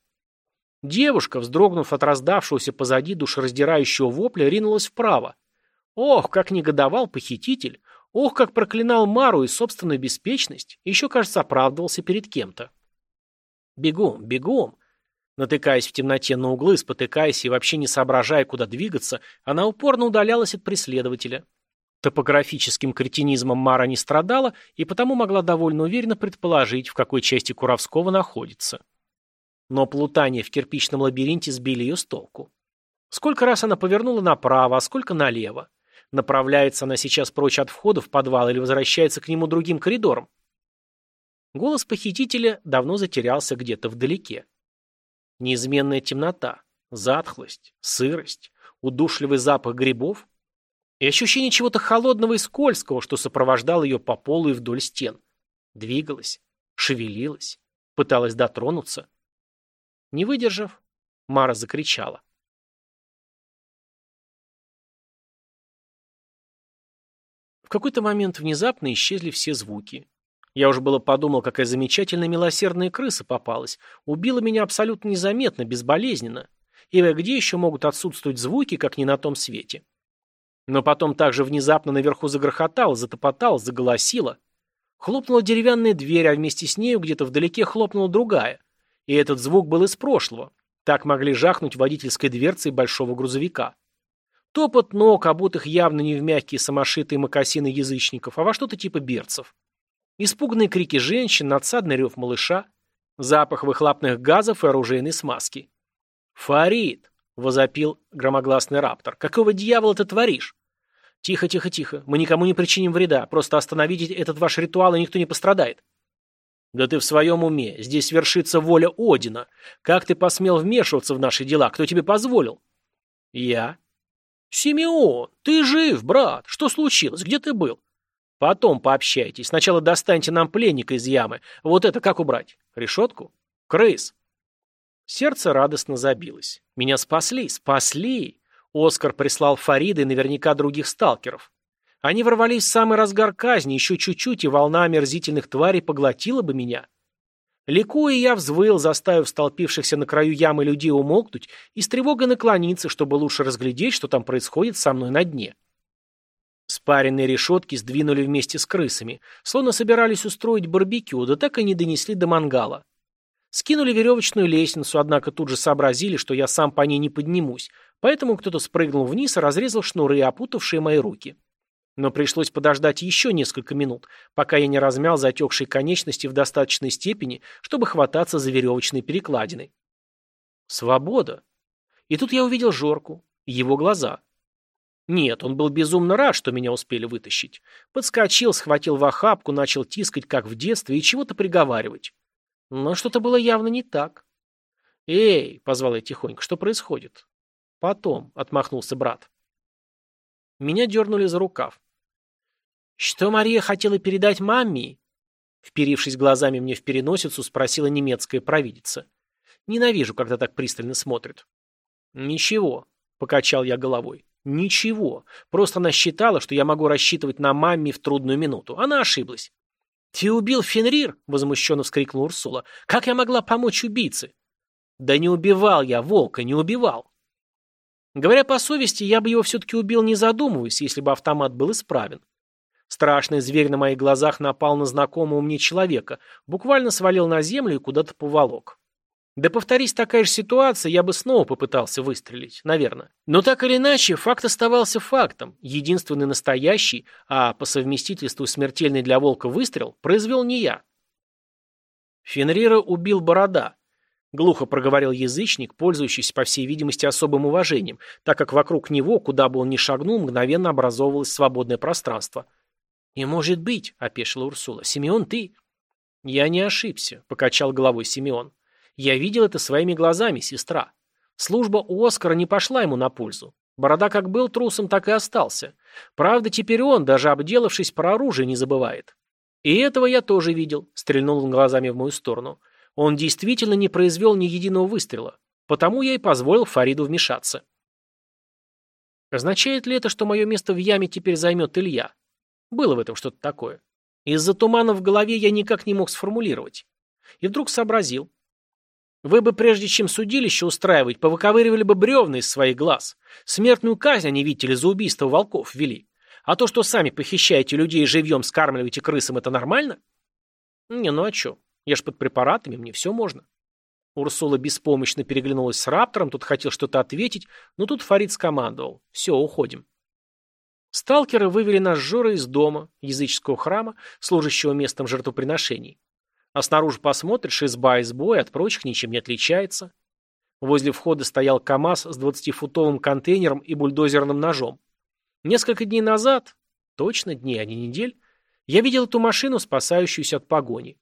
[SPEAKER 1] Девушка, вздрогнув от раздавшегося позади душераздирающего вопля, ринулась вправо. Ох, как негодовал похититель! Ох, как проклинал Мару и собственную беспечность! Еще, кажется, оправдывался перед кем-то. Бегом, бегом! Натыкаясь в темноте на углы, спотыкаясь и вообще не соображая, куда двигаться, она упорно удалялась от преследователя. Топографическим кретинизмом Мара не страдала и потому могла довольно уверенно предположить, в какой части Куровского находится. Но плутание в кирпичном лабиринте сбили ее с толку. Сколько раз она повернула направо, а сколько налево? Направляется она сейчас прочь от входа в подвал или возвращается к нему другим коридором? Голос похитителя давно затерялся где-то вдалеке. Неизменная темнота, затхлость, сырость, удушливый запах грибов и ощущение чего-то холодного и скользкого, что сопровождало ее по полу и вдоль стен. Двигалась, шевелилась, пыталась дотронуться. Не выдержав, Мара закричала. В какой-то момент внезапно исчезли все звуки. Я уже было подумал, какая замечательная милосердная крыса попалась. Убила меня абсолютно незаметно, безболезненно. И где еще могут отсутствовать звуки, как не на том свете? Но потом также внезапно наверху загрохотало, затопотало, заголосило. Хлопнула деревянная дверь, а вместе с нею где-то вдалеке хлопнула другая. И этот звук был из прошлого. Так могли жахнуть водительской дверцей большого грузовика. Топот ног, обутых явно не в мягкие самошитые мокасины язычников, а во что-то типа берцев. Испуганные крики женщин, надсадный рев малыша, запах выхлопных газов и оружейной смазки. «Фарид!» — возопил громогласный раптор. «Какого дьявола ты творишь?» «Тихо, тихо, тихо. Мы никому не причиним вреда. Просто остановите этот ваш ритуал, и никто не пострадает». «Да ты в своем уме. Здесь вершится воля Одина. Как ты посмел вмешиваться в наши дела? Кто тебе позволил?» «Я». «Симеон, ты жив, брат. Что случилось? Где ты был?» «Потом пообщайтесь. Сначала достаньте нам пленника из ямы. Вот это как убрать? Решетку? Крыс». Сердце радостно забилось. Меня спасли, спасли. Оскар прислал Фарида и наверняка других сталкеров. Они ворвались в самый разгар казни, еще чуть-чуть, и волна омерзительных тварей поглотила бы меня. Ликуя, я взвыл, заставив столпившихся на краю ямы людей умолкнуть и с тревогой наклониться, чтобы лучше разглядеть, что там происходит со мной на дне. Спаренные решетки сдвинули вместе с крысами, словно собирались устроить барбекю, да так и не донесли до мангала. Скинули веревочную лестницу, однако тут же сообразили, что я сам по ней не поднимусь, поэтому кто-то спрыгнул вниз и разрезал шнуры, опутавшие мои руки. Но пришлось подождать еще несколько минут, пока я не размял затекшие конечности в достаточной степени, чтобы хвататься за веревочные перекладины. Свобода. И тут я увидел Жорку, его глаза. Нет, он был безумно рад, что меня успели вытащить. Подскочил, схватил в охапку, начал тискать, как в детстве, и чего-то приговаривать. Но что-то было явно не так. «Эй!» — позвал я тихонько. «Что происходит?» «Потом», — отмахнулся брат. Меня дернули за рукав. «Что Мария хотела передать маме?» Вперившись глазами мне в переносицу, спросила немецкая провидица. «Ненавижу, когда так пристально смотрят». «Ничего», — покачал я головой. «Ничего. Просто она считала, что я могу рассчитывать на маме в трудную минуту. Она ошиблась». «Ты убил Фенрир?» — возмущенно вскрикнула Урсула. «Как я могла помочь убийце?» «Да не убивал я волка, не убивал». Говоря по совести, я бы его все-таки убил, не задумываясь, если бы автомат был исправен. Страшный зверь на моих глазах напал на знакомого мне человека, буквально свалил на землю и куда-то поволок. Да повторись такая же ситуация, я бы снова попытался выстрелить, наверное. Но так или иначе, факт оставался фактом. Единственный настоящий, а по совместительству смертельный для волка выстрел, произвел не я. Фенрира убил Борода. Глухо проговорил язычник, пользующийся, по всей видимости, особым уважением, так как вокруг него, куда бы он ни шагнул, мгновенно образовывалось свободное пространство. «Не может быть», — опешила Урсула. «Симеон, ты...» «Я не ошибся», — покачал головой Симеон. «Я видел это своими глазами, сестра. Служба у Оскара не пошла ему на пользу. Борода как был трусом, так и остался. Правда, теперь он, даже обделавшись про оружие, не забывает. И этого я тоже видел», — стрельнул он глазами в мою сторону. «Он действительно не произвел ни единого выстрела. Потому я и позволил Фариду вмешаться». Означает ли это, что мое место в яме теперь займет Илья? Было в этом что-то такое. Из-за тумана в голове я никак не мог сформулировать. И вдруг сообразил. Вы бы, прежде чем судилище устраивать, повыковыривали бы бревна из своих глаз. Смертную казнь они, видите ли, за убийство волков ввели. А то, что сами похищаете людей и живьем скармливаете крысам, это нормально? Не, ну а что? Я ж под препаратами, мне все можно. Урсула беспомощно переглянулась с Раптором, тут хотел что-то ответить, но тут Фарид скомандовал. Все, уходим. Сталкеры вывели нас с Жорой из дома, языческого храма, служащего местом жертвоприношений. А снаружи посмотришь, изба избой от прочих ничем не отличается. Возле входа стоял КАМАЗ с 20-футовым контейнером и бульдозерным ножом. Несколько дней назад, точно дней, а не недель, я видел эту машину, спасающуюся от погони.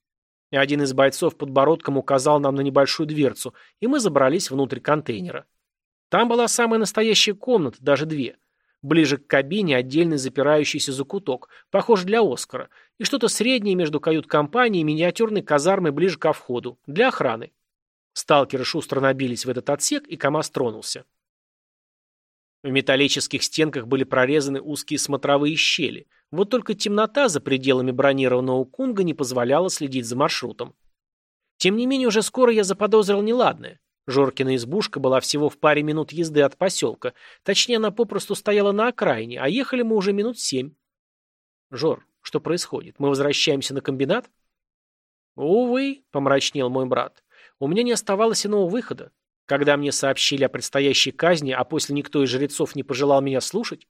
[SPEAKER 1] И один из бойцов подбородком указал нам на небольшую дверцу, и мы забрались внутрь контейнера. Там была самая настоящая комната, даже две – Ближе к кабине отдельный запирающийся закуток, похож для Оскара, и что-то среднее между кают-компанией и миниатюрной казармой ближе ко входу, для охраны. Сталкеры шустро набились в этот отсек, и КамАЗ тронулся. В металлических стенках были прорезаны узкие смотровые щели, вот только темнота за пределами бронированного кунга не позволяла следить за маршрутом. Тем не менее, уже скоро я заподозрил неладное. Жоркина избушка была всего в паре минут езды от поселка. Точнее, она попросту стояла на окраине, а ехали мы уже минут семь. Жор, что происходит? Мы возвращаемся на комбинат? Увы, помрачнел мой брат. У меня не оставалось иного выхода. Когда мне сообщили о предстоящей казни, а после никто из жрецов не пожелал меня слушать,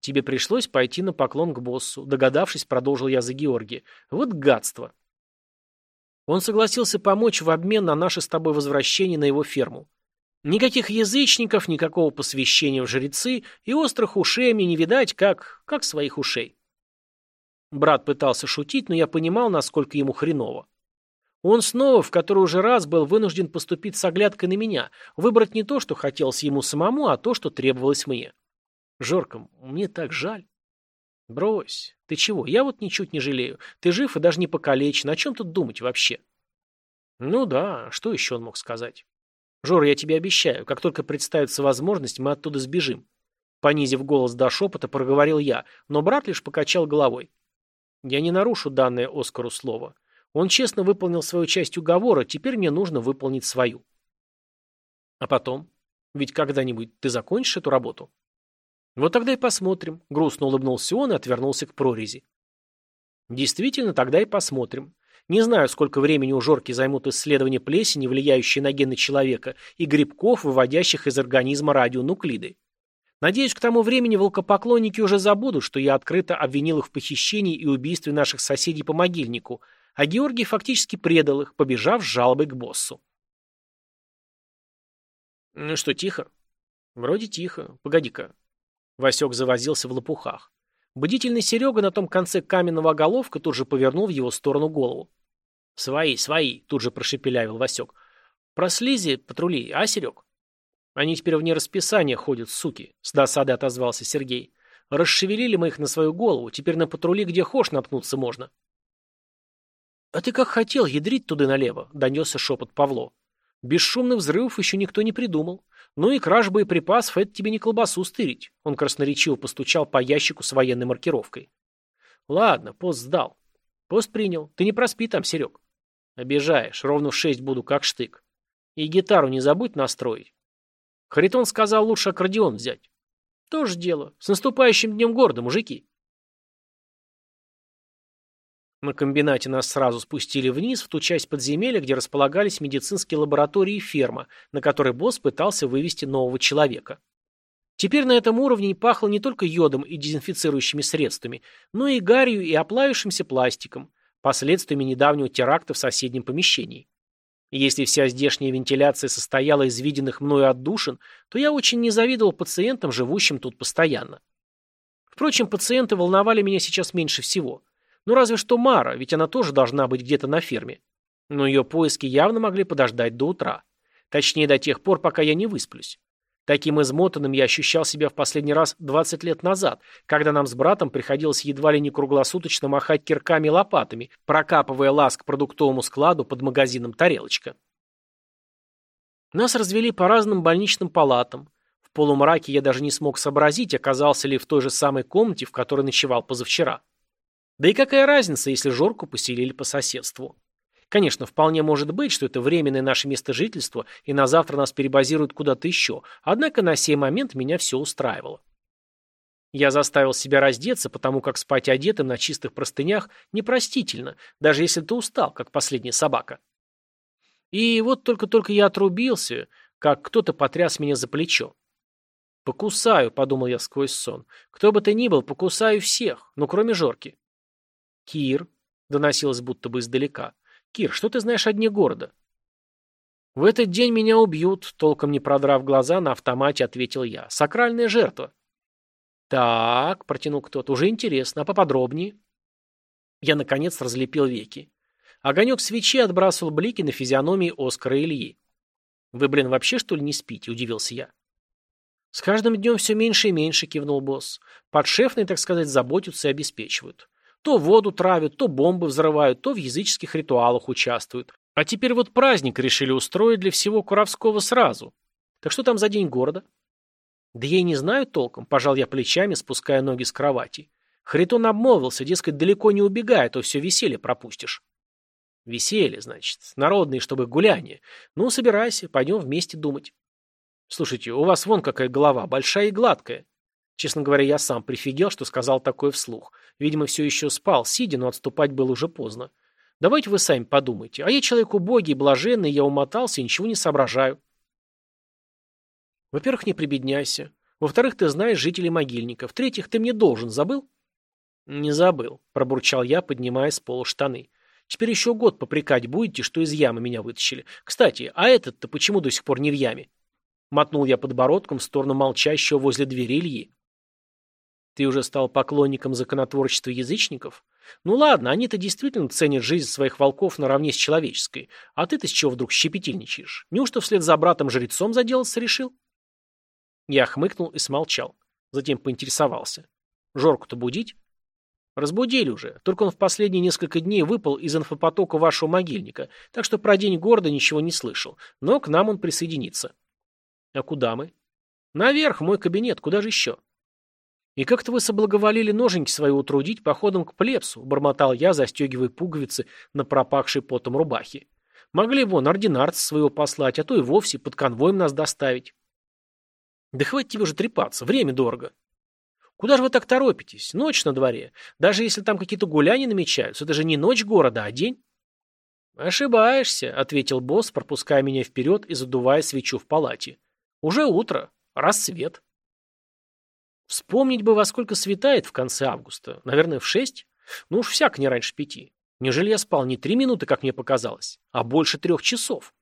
[SPEAKER 1] тебе пришлось пойти на поклон к боссу. Догадавшись, продолжил я за Георгия. Вот гадство. Он согласился помочь в обмен на наше с тобой возвращение на его ферму. Никаких язычников, никакого посвящения в жрецы, и острых ушей мне не видать, как... как своих ушей. Брат пытался шутить, но я понимал, насколько ему хреново. Он снова, в который уже раз, был вынужден поступить с оглядкой на меня, выбрать не то, что хотелось ему самому, а то, что требовалось мне. Жорка, мне так жаль. Брось. Ты чего? Я вот ничуть не жалею. Ты жив и даже не покалечен. О чем тут думать вообще? Ну да, что еще он мог сказать? Жор, я тебе обещаю, как только представится возможность, мы оттуда сбежим. Понизив голос до шепота, проговорил я, но брат лишь покачал головой. Я не нарушу данное Оскару слово. Он честно выполнил свою часть уговора, теперь мне нужно выполнить свою. А потом? Ведь когда-нибудь ты закончишь эту работу? Вот тогда и посмотрим. Грустно улыбнулся он и отвернулся к прорези. Действительно, тогда и посмотрим. Не знаю, сколько времени у Жорки займут исследования плесени, влияющие на гены человека, и грибков, выводящих из организма радионуклиды. Надеюсь, к тому времени волкопоклонники уже забудут, что я открыто обвинил их в похищении и убийстве наших соседей по могильнику, а Георгий фактически предал их, побежав с жалобой к боссу. Ну что, тихо? Вроде тихо. Погоди-ка. Васек завозился в лопухах. Бдительный Серега на том конце каменного оголовка тут же повернул в его сторону голову. «Свои, свои!» — тут же прошепелявил Васек. «Про слизи патрули, а, Серег?» Они теперь вне расписания ходят, суки, с досады отозвался Сергей. Расшевелили мы их на свою голову, теперь на патрули где хошь наткнуться можно. А ты как хотел, ядрить туда налево, донесся шепот Павло. Бесшумных взрывов еще никто не придумал. Ну и краж боеприпасов — это тебе не колбасу стырить. Он красноречиво постучал по ящику с военной маркировкой. Ладно, пост сдал. Пост принял. Ты не проспи там, Серег. Обижаешь. Ровно в шесть буду, как штык. И гитару не забудь настроить. Харитон сказал, лучше аккордеон взять. Тоже дело. С наступающим днем города, мужики. На комбинате нас сразу спустили вниз, в ту часть подземелья, где располагались медицинские лаборатории и ферма, на которой босс пытался вывести нового человека. Теперь на этом уровне пахло не только йодом и дезинфицирующими средствами, но и гарью и оплавившимся пластиком, последствиями недавнего теракта в соседнем помещении. Если вся здешняя вентиляция состояла из виденных мною отдушин, то я очень не завидовал пациентам, живущим тут постоянно. Впрочем, пациенты волновали меня сейчас меньше всего. Ну разве что Мара, ведь она тоже должна быть где-то на ферме. Но ее поиски явно могли подождать до утра. Точнее, до тех пор, пока я не высплюсь. Таким измотанным я ощущал себя в последний раз 20 лет назад, когда нам с братом приходилось едва ли не круглосуточно махать кирками и лопатами, прокапывая лаз к продуктовому складу под магазином «Тарелочка». Нас развели по разным больничным палатам. В полумраке я даже не смог сообразить, оказался ли в той же самой комнате, в которой ночевал позавчера. Да и какая разница, если Жорку поселили по соседству? Конечно, вполне может быть, что это временное наше место жительства, и на завтра нас перебазируют куда-то еще, однако на сей момент меня все устраивало. Я заставил себя раздеться, потому как спать одетым на чистых простынях непростительно, даже если ты устал, как последняя собака. И вот только-только я отрубился, как кто-то потряс меня за плечо. «Покусаю», — подумал я сквозь сон. «Кто бы ты ни был, покусаю всех, ну, кроме Жорки». «Кир», — доносилось будто бы издалека, — «Кир, что ты знаешь о дне города?» «В этот день меня убьют», — толком не продрав глаза, на автомате ответил я. «Сакральная жертва». «Так», — протянул кто-то, — «уже интересно, а поподробнее?» Я, наконец, разлепил веки. Огонек свечи отбрасывал блики на физиономии Оскара Ильи. «Вы, блин, вообще, что ли, не спите?» — удивился я. «С каждым днем все меньше и меньше», — кивнул босс. «Подшефные, так сказать, заботятся и обеспечивают. То воду травят, то бомбы взрывают, то в языческих ритуалах участвуют. А теперь вот праздник решили устроить для всего Куровского сразу. Так что там за день города? Да я не знаю толком, пожал я плечами, спуская ноги с кровати. Харитон обмолвился, дескать, далеко не убегая, то все веселье пропустишь. Веселье, значит, народные, чтобы гуляние. Ну, собирайся, пойдем вместе думать. Слушайте, у вас вон какая голова, большая и гладкая. Честно говоря, я сам прифигел, что сказал такое вслух. Видимо, все еще спал, сидя, но отступать было уже поздно. Давайте вы сами подумайте. А я человек убогий, блаженный, я умотался и ничего не соображаю. Во-первых, не прибедняйся. Во-вторых, ты знаешь жителей могильника. В-третьих, ты мне должен. Забыл? Не забыл, пробурчал я, поднимая с пола штаны. Теперь еще год попрекать будете, что из ямы меня вытащили. Кстати, а этот-то почему до сих пор не в яме? Мотнул я подбородком в сторону молчащего возле двери Ильи. Ты уже стал поклонником законотворчества язычников? Ну ладно, они-то действительно ценят жизнь своих волков наравне с человеческой. А ты-то с чего вдруг щепетильничаешь? Неужто вслед за братом-жрецом заделаться решил? Я хмыкнул и смолчал. Затем поинтересовался. Жорку-то будить? Разбудили уже, только он в последние несколько дней выпал из инфопотока вашего могильника, так что про день города ничего не слышал, но к нам он присоединится. А куда мы? Наверх, мой кабинет, куда же еще? И как-то вы соблаговолили ноженьки свои утрудить походом к плебсу, бормотал я, застегивая пуговицы на пропахшей потом рубахе. Могли вон ординарца своего послать, а то и вовсе под конвоем нас доставить. Да хватит тебе уже трепаться, время дорого. Куда же вы так торопитесь? Ночь на дворе. Даже если там какие-то гуляния намечаются, это же не ночь города, а день. Ошибаешься, ответил босс, пропуская меня вперед и задувая свечу в палате. Уже утро, рассвет. Вспомнить бы, во сколько светает в конце августа. Наверное, в шесть? Ну уж всяк не раньше пяти. Неужели я спал не три минуты, как мне показалось, а больше трех часов?